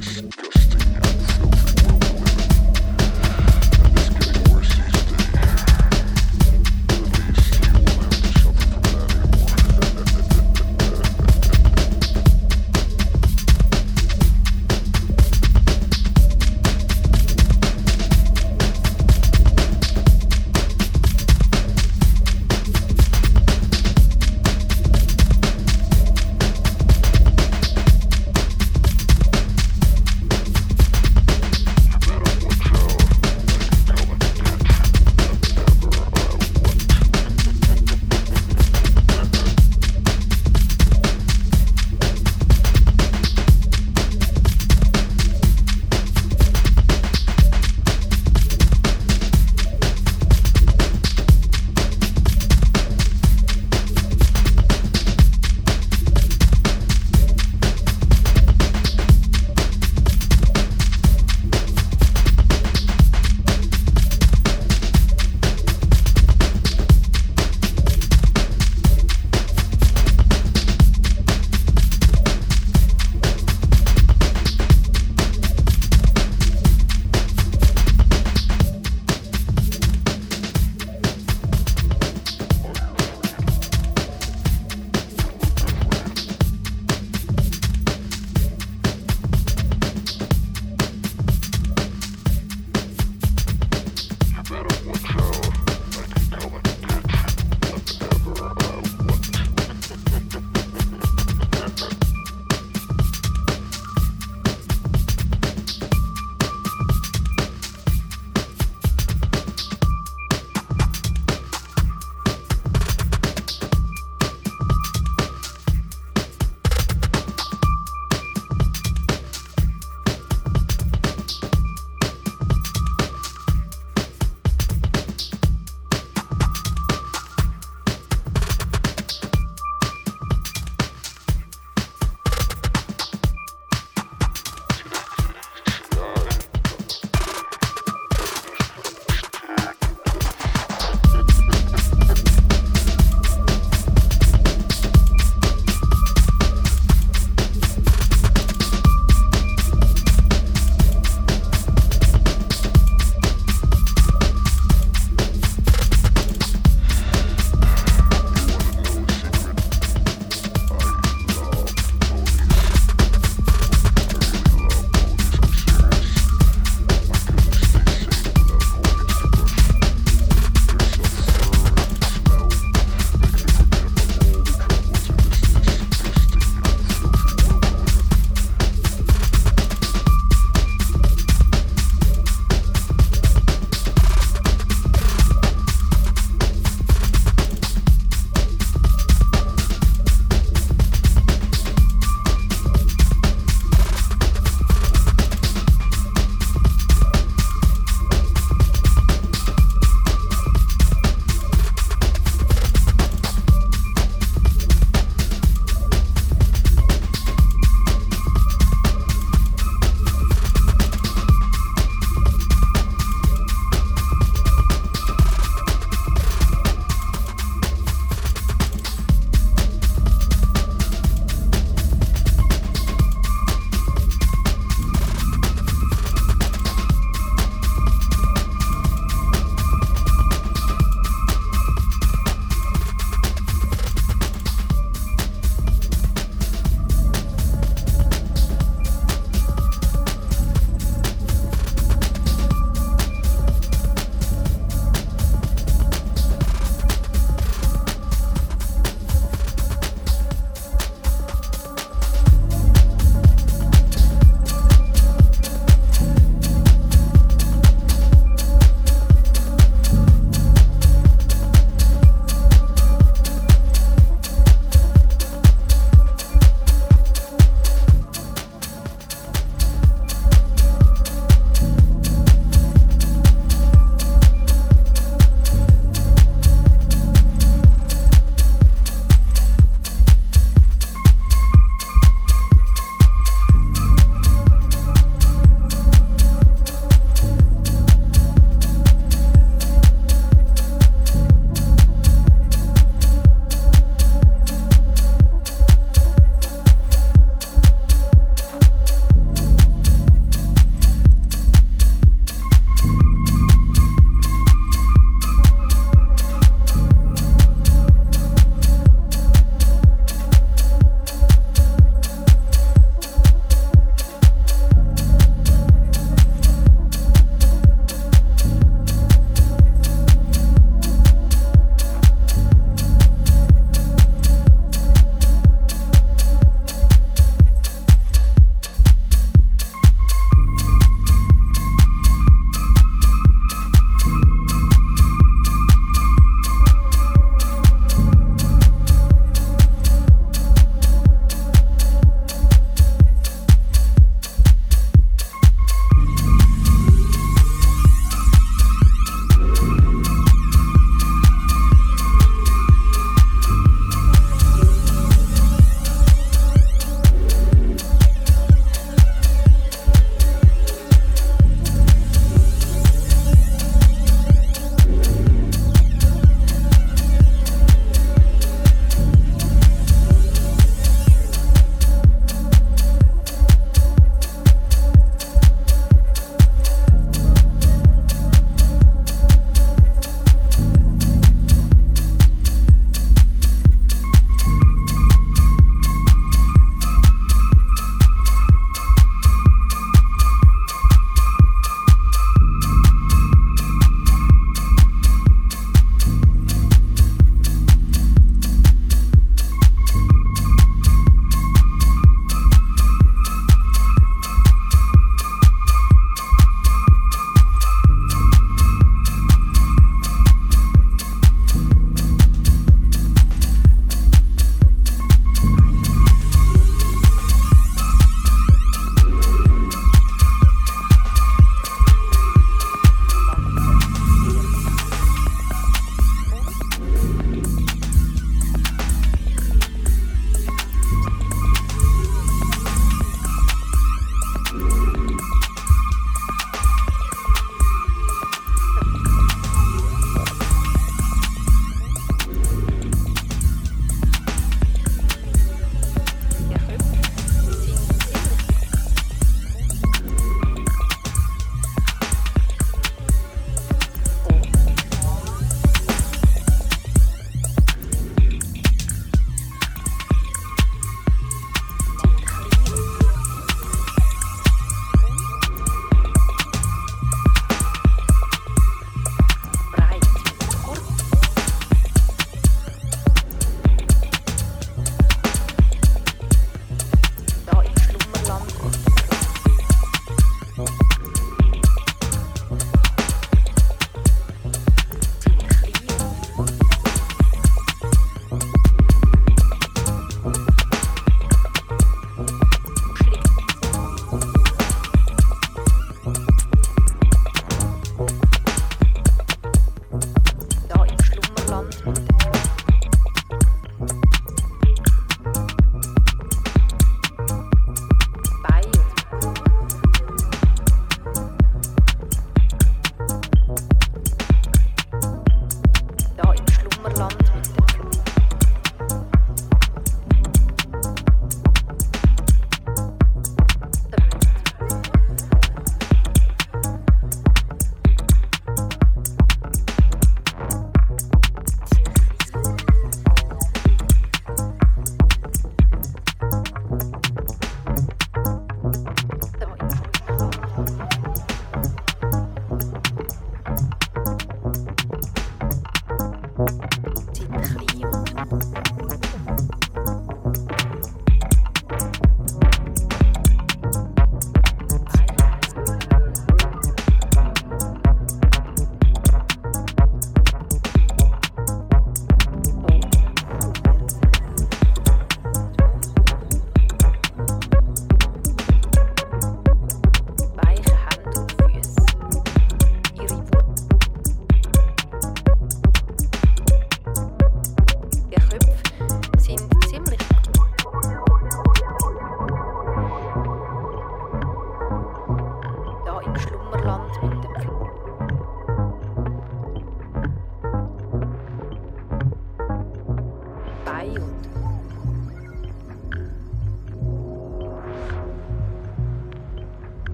Deus.